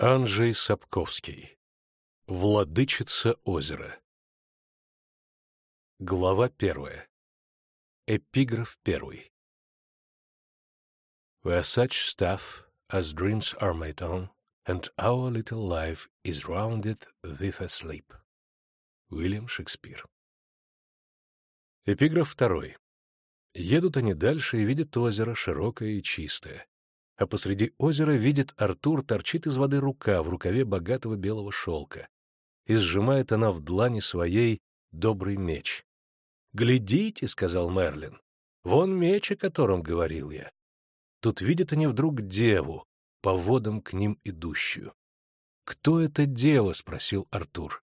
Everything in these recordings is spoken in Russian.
Анджей Сапковский. Владычица озера. Глава первая. Эпиграф первый. Where such stuff as dreams are made on, and our little life is rounded with a sleep. Уильям Шекспир. Эпиграф второй. Едут они дальше и видят озеро широкое и чистое а посреди озера видит Артур торчит из воды рука в рукаве богатого белого шелка, и сжимает она в длани своей добрый меч. «Глядите», — сказал Мерлин, — «вон меч, о котором говорил я». Тут видят они вдруг деву, по водам к ним идущую. «Кто эта дева?» — спросил Артур.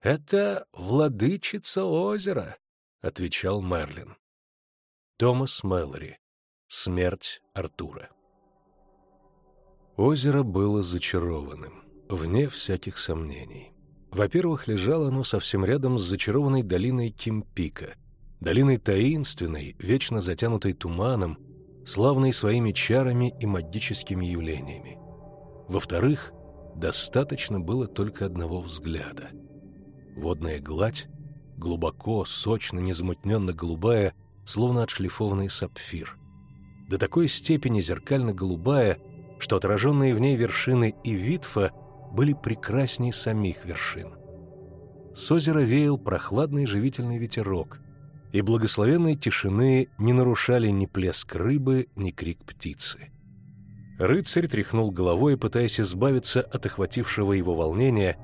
«Это владычица озера», — отвечал Мерлин. Томас Мэлори. Смерть Артура. Озеро было зачарованным, вне всяких сомнений. Во-первых, лежало оно совсем рядом с зачарованной долиной Кимпика, долиной таинственной, вечно затянутой туманом, славной своими чарами и магическими явлениями. Во-вторых, достаточно было только одного взгляда. Водная гладь, глубоко, сочно, незамутненно голубая, словно отшлифованный сапфир. До такой степени зеркально-голубая — что отраженные в ней вершины и Витфа были прекрасней самих вершин. С озера веял прохладный живительный ветерок, и благословенной тишины не нарушали ни плеск рыбы, ни крик птицы. Рыцарь тряхнул головой, пытаясь избавиться от охватившего его волнения,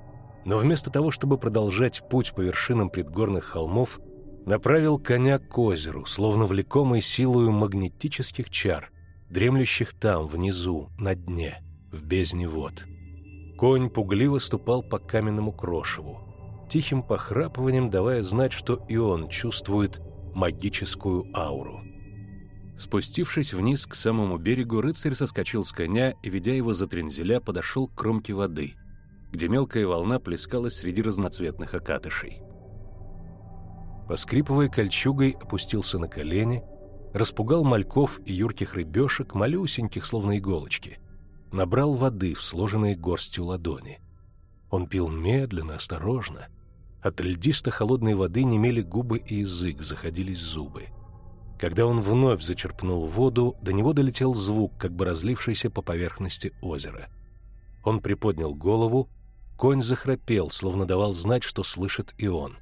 но вместо того, чтобы продолжать путь по вершинам предгорных холмов, направил коня к озеру, словно влекомый силою магнетических чар, дремлющих там, внизу, на дне, в бездне вод. Конь пугливо ступал по каменному крошеву, тихим похрапыванием давая знать, что и он чувствует магическую ауру. Спустившись вниз к самому берегу, рыцарь соскочил с коня и, ведя его за трензеля, подошел к кромке воды, где мелкая волна плескалась среди разноцветных окатышей. Поскрипывая кольчугой, опустился на колени — распугал мальков и юрких рыбешек, малюсеньких, словно иголочки. Набрал воды в сложенные горстью ладони. Он пил медленно, осторожно. От льдисто-холодной воды немели губы и язык, заходились зубы. Когда он вновь зачерпнул воду, до него долетел звук, как бы разлившийся по поверхности озера. Он приподнял голову, конь захрапел, словно давал знать, что слышит и он.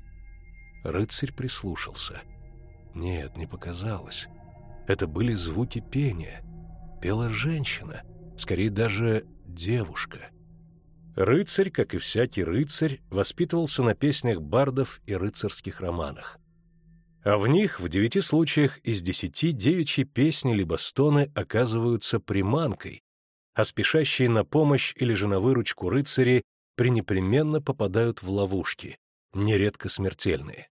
Рыцарь прислушался. Нет, не показалось. Это были звуки пения. Пела женщина, скорее даже девушка. Рыцарь, как и всякий рыцарь, воспитывался на песнях бардов и рыцарских романах. А в них в девяти случаях из десяти девичьи песни либо стоны оказываются приманкой, а спешащие на помощь или же на выручку рыцари пренепременно попадают в ловушки, нередко смертельные.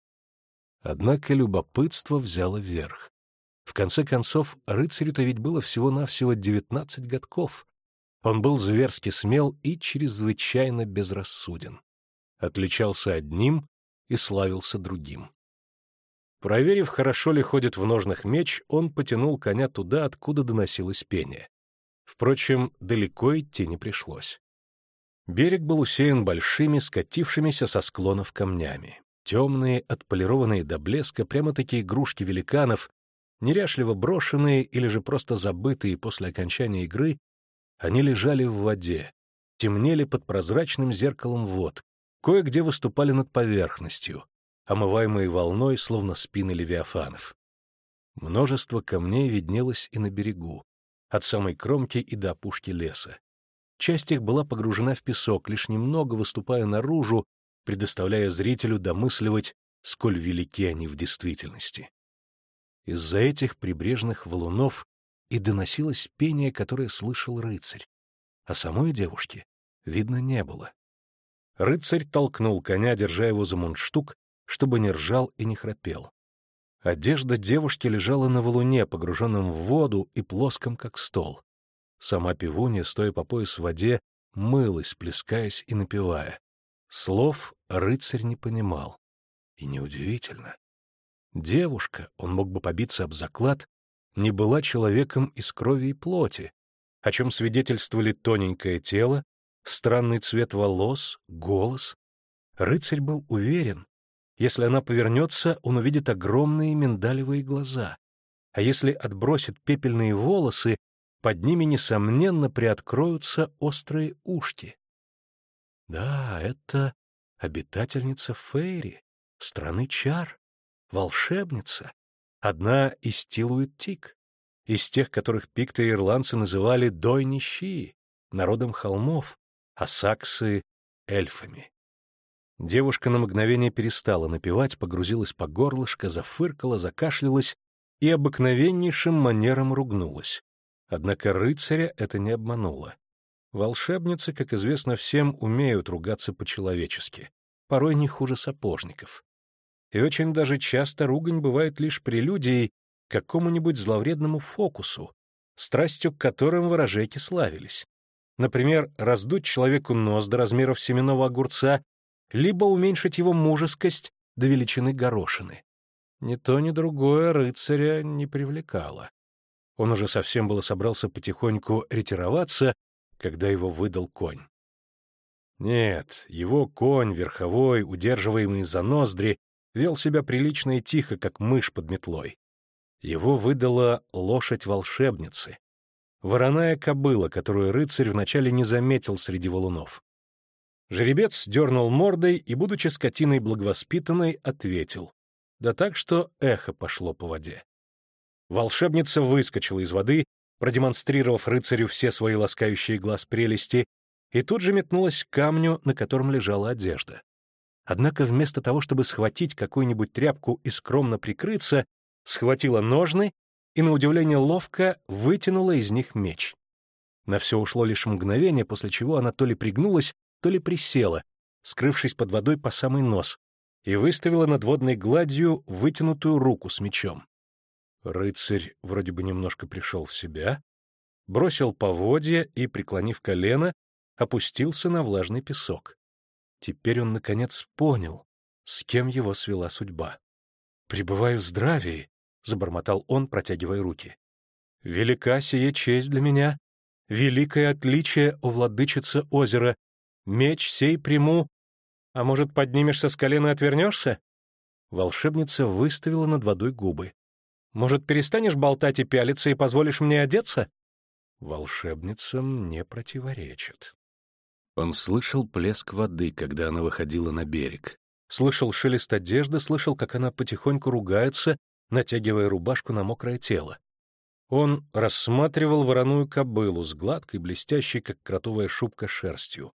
Однако любопытство взяло верх. В конце концов, рыцарю-то ведь было всего-навсего девятнадцать годков. Он был зверски смел и чрезвычайно безрассуден. Отличался одним и славился другим. Проверив, хорошо ли ходит в ножнах меч, он потянул коня туда, откуда доносилось пение. Впрочем, далеко идти не пришлось. Берег был усеян большими, скатившимися со склонов камнями. Темные, отполированные до блеска, прямо такие игрушки великанов, Неряшливо брошенные или же просто забытые после окончания игры, они лежали в воде, темнели под прозрачным зеркалом вод, кое-где выступали над поверхностью, омываемые волной, словно спины левиафанов. Множество камней виднелось и на берегу, от самой кромки и до опушки леса. Часть их была погружена в песок, лишь немного выступая наружу, предоставляя зрителю домысливать, сколь велики они в действительности. Из-за этих прибрежных валунов и доносилось пение, которое слышал рыцарь. А самой девушки видно не было. Рыцарь толкнул коня, держа его за мундштук, чтобы не ржал и не храпел. Одежда девушки лежала на валуне, погруженном в воду и плоском, как стол. Сама пивунья, стоя по пояс в воде, мылась, плескаясь и напевая. Слов рыцарь не понимал. И неудивительно. Девушка, он мог бы побиться об заклад, не была человеком из крови и плоти, о чем свидетельствовали тоненькое тело, странный цвет волос, голос. Рыцарь был уверен, если она повернется, он увидит огромные миндалевые глаза, а если отбросит пепельные волосы, под ними, несомненно, приоткроются острые ушки. Да, это обитательница Фейри, страны чар, волшебница, одна из Тилуит-Тик, из тех, которых пикты и ирландцы называли Дойнищи, народом холмов, а саксы — эльфами. Девушка на мгновение перестала напевать, погрузилась по горлышко, зафыркала, закашлялась и обыкновеннейшим манером ругнулась. Однако рыцаря это не обмануло. Волшебницы, как известно всем, умеют ругаться по-человечески, порой не хуже сапожников. И очень даже часто ругань бывает лишь прелюдией к какому-нибудь зловредному фокусу, страстью к которым ворожейки славились. Например, раздуть человеку нос до размеров семенного огурца, либо уменьшить его мужескость до величины горошины. Ни то, ни другое рыцаря не привлекало. Он уже совсем было собрался потихоньку ретироваться, когда его выдал конь. Нет, его конь, верховой, удерживаемый за ноздри, вел себя прилично и тихо, как мышь под метлой. Его выдала лошадь волшебницы, вороная кобыла, которую рыцарь вначале не заметил среди валунов. Жеребец дернул мордой и, будучи скотиной благовоспитанной, ответил. Да так, что эхо пошло по воде. Волшебница выскочила из воды, продемонстрировав рыцарю все свои ласкающие глаз прелести, и тут же метнулась к камню, на котором лежала одежда. Однако вместо того, чтобы схватить какую-нибудь тряпку и скромно прикрыться, схватила ножны и, на удивление ловко, вытянула из них меч. На все ушло лишь мгновение, после чего она то ли пригнулась, то ли присела, скрывшись под водой по самый нос, и выставила над водной гладью вытянутую руку с мечом. Рыцарь вроде бы немножко пришел в себя, бросил поводья и, преклонив колено, опустился на влажный песок. Теперь он, наконец, понял, с кем его свела судьба. «Пребываю в здравии», — забормотал он, протягивая руки. «Велика сие честь для меня, великое отличие у владычицы озера. Меч сей приму. А может, поднимешься с колена и отвернешься?» Волшебница выставила над водой губы. «Может, перестанешь болтать и пялиться и позволишь мне одеться?» Волшебницам не противоречат. Он слышал плеск воды, когда она выходила на берег. Слышал шелест одежды, слышал, как она потихоньку ругается, натягивая рубашку на мокрое тело. Он рассматривал вороную кобылу с гладкой, блестящей, как кротовая шубка, шерстью.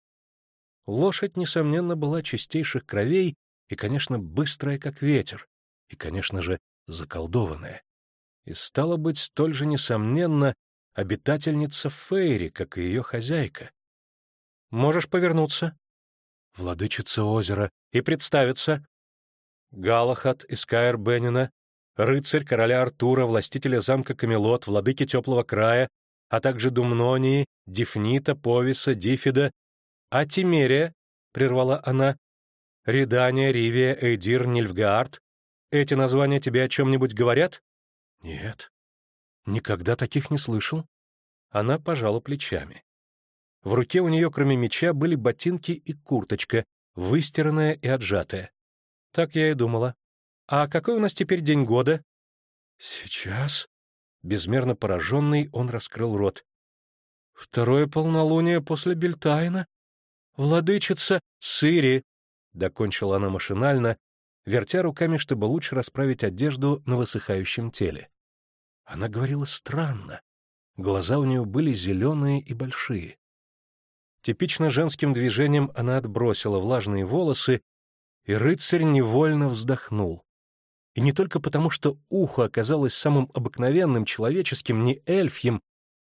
Лошадь, несомненно, была чистейших кровей и, конечно, быстрая, как ветер, и, конечно же, заколдованная. И, стало быть, столь же, несомненно, обитательница Фейри, как и ее хозяйка. Можешь повернуться. Владычица озера. И представиться. Галахат из Каэр Беннина, рыцарь короля Артура, властителя замка Камелот, владыки теплого края, а также Думнонии, Дифнита, Повиса, Дифида. А Тимерия, — прервала она, — Редания, Ривия, Эйдир, Нильфгаард. Эти названия тебе о чем-нибудь говорят? Нет. Никогда таких не слышал. Она пожала плечами. В руке у нее, кроме меча, были ботинки и курточка, выстиранная и отжатая. Так я и думала. А какой у нас теперь день года? Сейчас. Безмерно пораженный, он раскрыл рот. Второе полнолуние после Бельтайна. Владычица Сыри, — докончила она машинально, вертя руками, чтобы лучше расправить одежду на высыхающем теле. Она говорила странно. Глаза у нее были зеленые и большие. Типично женским движением она отбросила влажные волосы, и рыцарь невольно вздохнул. И не только потому, что ухо оказалось самым обыкновенным человеческим, не эльфьем,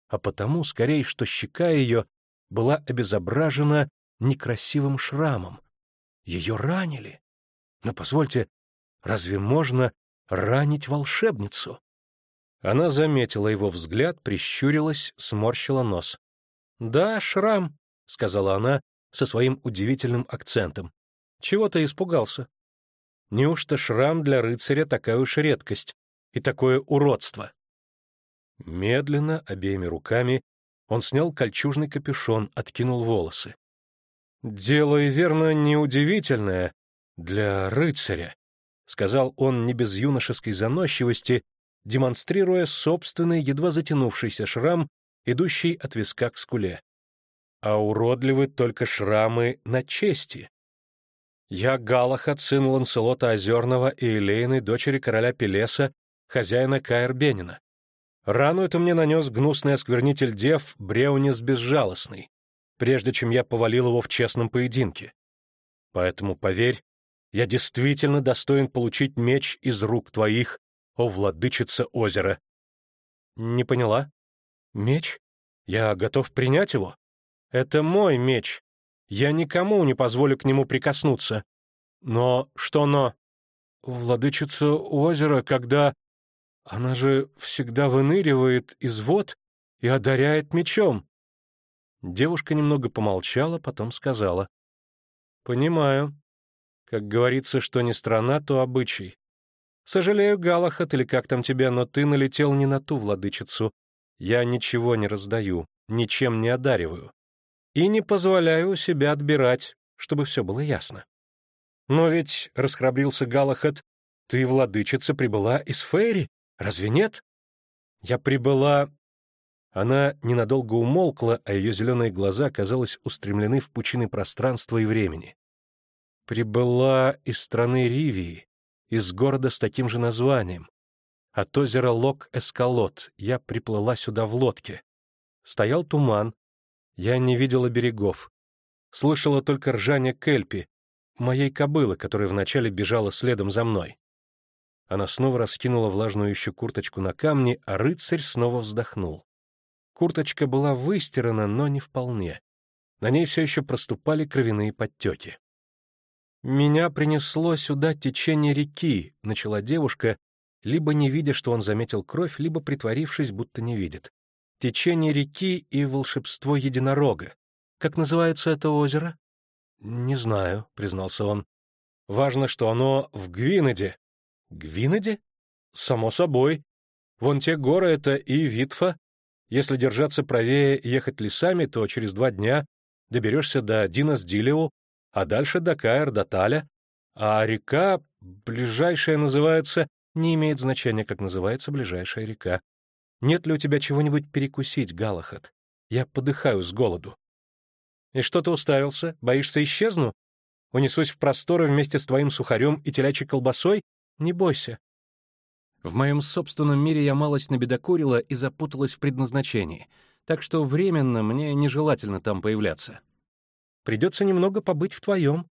а потому, скорее, что щека ее была обезображена некрасивым шрамом. Ее ранили. Но позвольте, разве можно ранить волшебницу? Она заметила его взгляд, прищурилась, сморщила нос. — Да, шрам, — сказала она со своим удивительным акцентом. «Чего ты испугался? Неужто шрам для рыцаря такая уж редкость и такое уродство?» Медленно, обеими руками, он снял кольчужный капюшон, откинул волосы. «Дело и верно неудивительное для рыцаря», — сказал он не без юношеской заносчивости, демонстрируя собственный, едва затянувшийся шрам, идущий от виска к скуле. «А уродливы только шрамы на чести. Я Галахат, сын Ланселота Озерного и Элейны, дочери короля Пелеса, хозяина Каэрбенина. Рану это мне нанес гнусный осквернитель дев Бреунис Безжалостный, прежде чем я повалил его в честном поединке. Поэтому, поверь, я действительно достоин получить меч из рук твоих, о владычица озера. Не поняла? Меч? Я готов принять его. Это мой меч. Я никому не позволю к нему прикоснуться. Но что но? Владычица озера, когда... Она же всегда выныривает из вод и одаряет мечом. Девушка немного помолчала, потом сказала. «Понимаю. Как говорится, что не страна, то обычай. Сожалею, Галахат, или как там тебя, но ты налетел не на ту владычицу. Я ничего не раздаю, ничем не одариваю. И не позволяю у себя отбирать, чтобы все было ясно. Но ведь, — расхрабрился Галахат, — ты, владычица, прибыла из Фейри, разве нет? Я прибыла... Она ненадолго умолкла, а ее зеленые глаза, казалось, устремлены в пучины пространства и времени. Прибыла из страны Ривии, из города с таким же названием. От озера Лок-Эскалот я приплыла сюда в лодке. Стоял туман, я не видела берегов. Слышала только ржание Кельпи, моей кобылы, которая вначале бежала следом за мной. Она снова раскинула влажную еще курточку на камне, а рыцарь снова вздохнул. Курточка была выстирана, но не вполне. На ней все еще проступали кровяные подтеки. «Меня принесло сюда течение реки», — начала девушка, либо не видя, что он заметил кровь, либо притворившись, будто не видит. «Течение реки и волшебство единорога. Как называется это озеро?» «Не знаю», — признался он. «Важно, что оно в Гвинеде». «Гвинеде?» «Само собой. Вон те горы — это и Витфа. Если держаться правее ехать лесами, то через два дня доберешься до Динас-Дилио, а дальше до Каэр, до Таля, а река, ближайшая называется, не имеет значения, как называется ближайшая река. Нет ли у тебя чего-нибудь перекусить, Галахат? Я подыхаю с голоду. И что ты уставился? Боишься исчезну? Унесусь в просторы вместе с твоим сухарем и телячьей колбасой? Не бойся. В моем собственном мире я малость набедокурила и запуталась в предназначении, так что временно мне нежелательно там появляться. Придется немного побыть в твоем.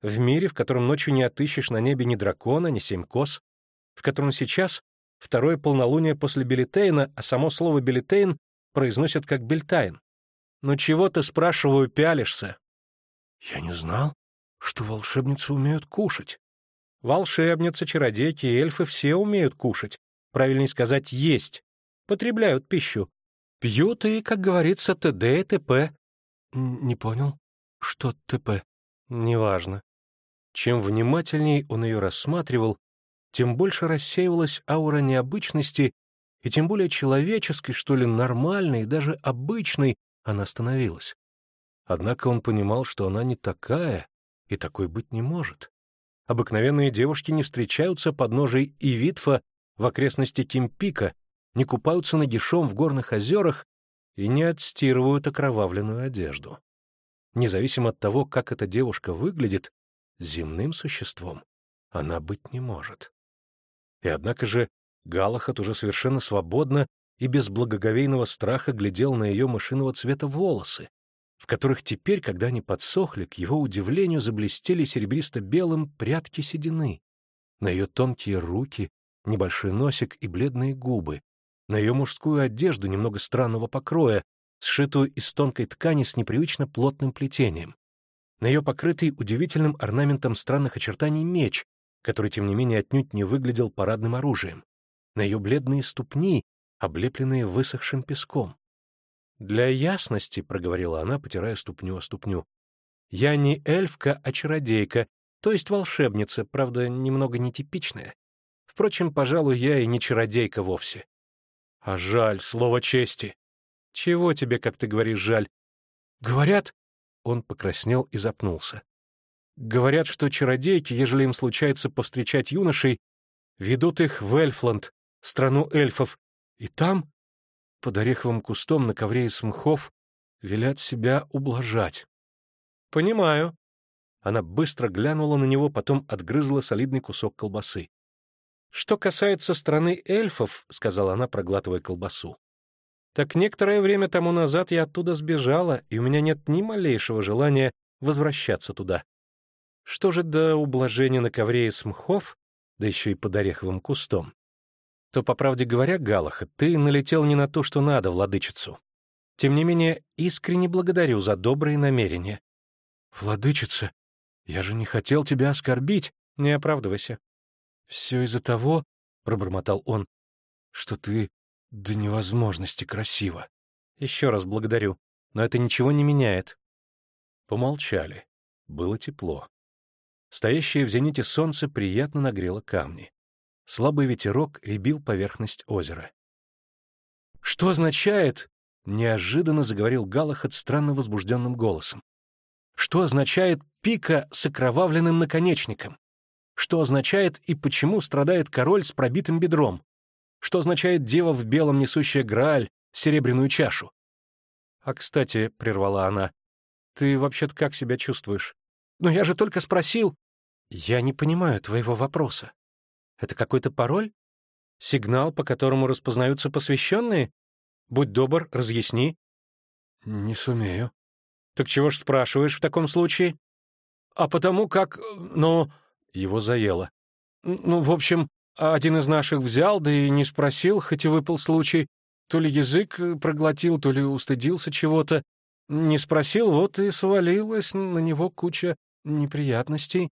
В мире, в котором ночью не отыщешь на небе ни дракона, ни семь кос, в котором сейчас второе полнолуние после Белитейна, а само слово Белитейн произносят как Бельтайн. Но чего ты, спрашиваю, пялишься? Я не знал, что волшебницы умеют кушать. Волшебницы, чародейки и эльфы все умеют кушать. Правильнее сказать, есть. Потребляют пищу. Пьют и, как говорится, т.д. и т.п. Не понял. Что ТП? Неважно. Чем внимательней он ее рассматривал, тем больше рассеивалась аура необычности, и тем более человеческой, что ли, нормальной, даже обычной она становилась. Однако он понимал, что она не такая, и такой быть не может. Обыкновенные девушки не встречаются под ножей Ивитфа в окрестности Кимпика, не купаются нагишом в горных озерах и не отстирывают окровавленную одежду независимо от того, как эта девушка выглядит, земным существом она быть не может. И однако же Галахат уже совершенно свободно и без благоговейного страха глядел на ее мышиного цвета волосы, в которых теперь, когда они подсохли, к его удивлению заблестели серебристо-белым прядки седины, на ее тонкие руки, небольшой носик и бледные губы, на ее мужскую одежду немного странного покроя, сшитую из тонкой ткани с непривычно плотным плетением. На ее покрытый удивительным орнаментом странных очертаний меч, который, тем не менее, отнюдь не выглядел парадным оружием. На ее бледные ступни, облепленные высохшим песком. «Для ясности», — проговорила она, потирая ступню о ступню, — «я не эльфка, а чародейка, то есть волшебница, правда, немного нетипичная. Впрочем, пожалуй, я и не чародейка вовсе. А жаль, слово чести. Чего тебе, как ты говоришь, жаль? Говорят, он покраснел и запнулся. Говорят, что чародейки, ежели им случается повстречать юношей, ведут их в Эльфланд, страну эльфов, и там, под ореховым кустом на ковре из мхов, велят себя ублажать. — Понимаю. Она быстро глянула на него, потом отгрызла солидный кусок колбасы. — Что касается страны эльфов, — сказала она, проглатывая колбасу, — так некоторое время тому назад я оттуда сбежала, и у меня нет ни малейшего желания возвращаться туда. Что же до ублажения на ковре из мхов, да еще и под ореховым кустом, то, по правде говоря, Галаха, ты налетел не на то, что надо, владычицу. Тем не менее, искренне благодарю за добрые намерения. Владычица, я же не хотел тебя оскорбить, не оправдывайся. Все из-за того, — пробормотал он, — что ты до невозможности красива. Еще раз благодарю, но это ничего не меняет. Помолчали. Было тепло. Стоящее в зените солнце приятно нагрело камни. Слабый ветерок ребил поверхность озера. «Что означает?» — неожиданно заговорил Галахад странно возбужденным голосом. «Что означает пика с окровавленным наконечником? Что означает и почему страдает король с пробитым бедром? Что означает дева в белом, несущая Грааль, серебряную чашу?» «А, кстати», — прервала она, — «ты вообще-то как себя чувствуешь?» «Но я же только спросил...» «Я не понимаю твоего вопроса. Это какой-то пароль? Сигнал, по которому распознаются посвященные? Будь добр, разъясни». «Не сумею». «Так чего ж спрашиваешь в таком случае?» «А потому как... ну...» Его заело. «Ну, в общем, один из наших взял, да и не спросил, хоть и выпал случай. То ли язык проглотил, то ли устыдился чего-то. Не спросил, вот и свалилась на него куча неприятностей.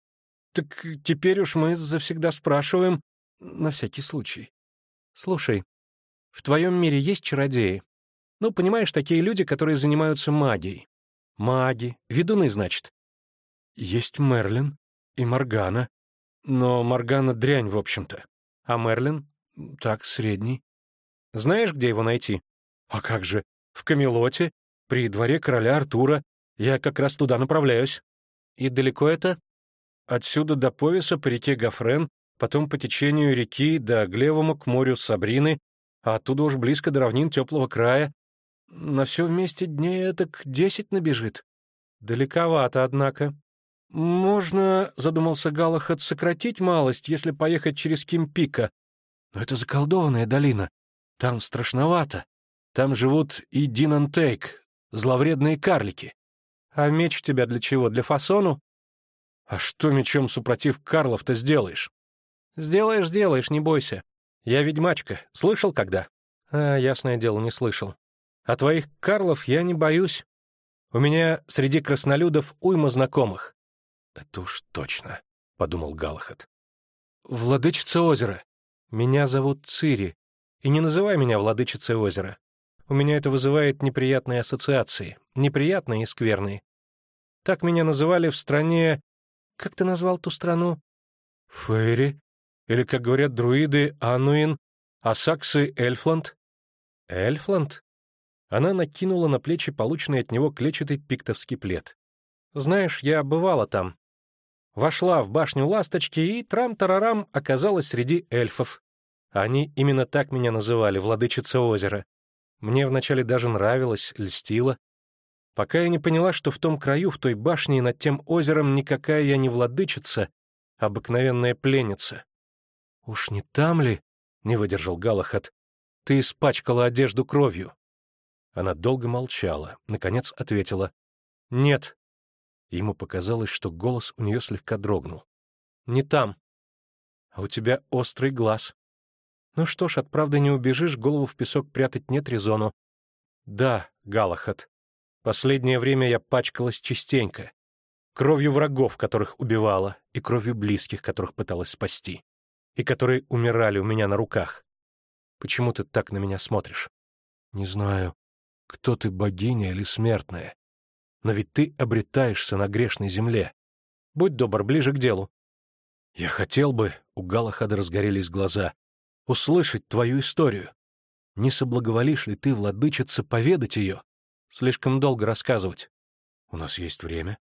Так теперь уж мы завсегда спрашиваем на всякий случай. Слушай, в твоем мире есть чародеи? Ну, понимаешь, такие люди, которые занимаются магией. Маги, ведуны, значит. Есть Мерлин и Моргана. Но Моргана дрянь, в общем-то. А Мерлин? Так, средний. Знаешь, где его найти? А как же? В Камелоте, при дворе короля Артура. Я как раз туда направляюсь. И далеко это? Отсюда до Повеса по реке Гафрен, потом по течению реки до Глевому к морю Сабрины, а оттуда уж близко до равнин теплого края. На все вместе дней это к десять набежит. Далековато, однако. Можно, — задумался Галахат, — сократить малость, если поехать через Кимпика. Но это заколдованная долина. Там страшновато. Там живут и Динантейк, зловредные карлики. А меч у тебя для чего? Для фасону? А что мечом супротив Карлов-то сделаешь? Сделаешь, сделаешь, не бойся. Я ведьмачка. Слышал когда? А, ясное дело, не слышал. А твоих Карлов я не боюсь. У меня среди краснолюдов уйма знакомых. Это уж точно, — подумал Галахат. Владычица озера. Меня зовут Цири. И не называй меня владычицей озера. У меня это вызывает неприятные ассоциации. Неприятные и скверные. Так меня называли в стране как ты назвал ту страну? Фейри? Или, как говорят друиды, Ануин, а саксы — Эльфланд? Эльфланд? Она накинула на плечи полученный от него клетчатый пиктовский плед. Знаешь, я бывала там. Вошла в башню ласточки и трам-тарарам оказалась среди эльфов. Они именно так меня называли, владычица озера. Мне вначале даже нравилось, льстило пока я не поняла, что в том краю, в той башне и над тем озером никакая я не владычица, а обыкновенная пленница. «Уж не там ли?» — не выдержал Галахат. «Ты испачкала одежду кровью». Она долго молчала, наконец ответила. «Нет». Ему показалось, что голос у нее слегка дрогнул. «Не там. А у тебя острый глаз. Ну что ж, от правды не убежишь, голову в песок прятать нет резону. Да, Галахат, Последнее время я пачкалась частенько. Кровью врагов, которых убивала, и кровью близких, которых пыталась спасти, и которые умирали у меня на руках. Почему ты так на меня смотришь? Не знаю, кто ты, богиня или смертная. Но ведь ты обретаешься на грешной земле. Будь добр, ближе к делу. Я хотел бы, у Галахада разгорелись глаза, услышать твою историю. Не соблаговолишь ли ты, владычица, поведать ее? Слишком долго рассказывать. У нас есть время.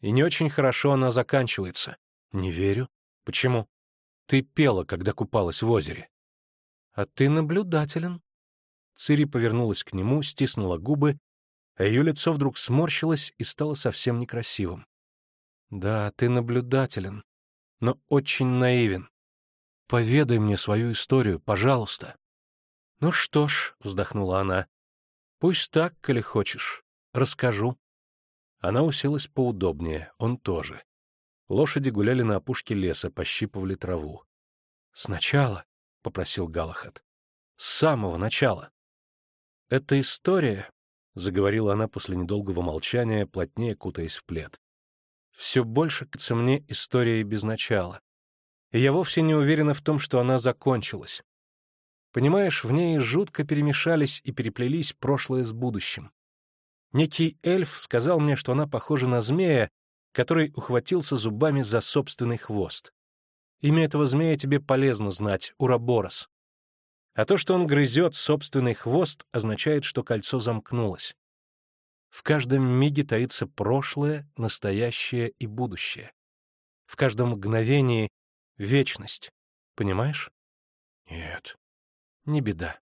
И не очень хорошо она заканчивается. Не верю. Почему? Ты пела, когда купалась в озере. А ты наблюдателен. Цири повернулась к нему, стиснула губы, а ее лицо вдруг сморщилось и стало совсем некрасивым. Да, ты наблюдателен, но очень наивен. Поведай мне свою историю, пожалуйста. Ну что ж, вздохнула она, пусть так, коли хочешь. Расскажу. Она уселась поудобнее, он тоже. Лошади гуляли на опушке леса, пощипывали траву. «Сначала», — попросил Галахат, — «с самого начала». «Эта история», — заговорила она после недолгого молчания, плотнее кутаясь в плед, — «все больше кажется мне историей без начала. И я вовсе не уверена в том, что она закончилась. Понимаешь, в ней жутко перемешались и переплелись прошлое с будущим. Некий эльф сказал мне, что она похожа на змея, который ухватился зубами за собственный хвост. Имя этого змея тебе полезно знать — Ураборос. А то, что он грызет собственный хвост, означает, что кольцо замкнулось. В каждом миге таится прошлое, настоящее и будущее. В каждом мгновении — вечность. Понимаешь? Нет. Не беда.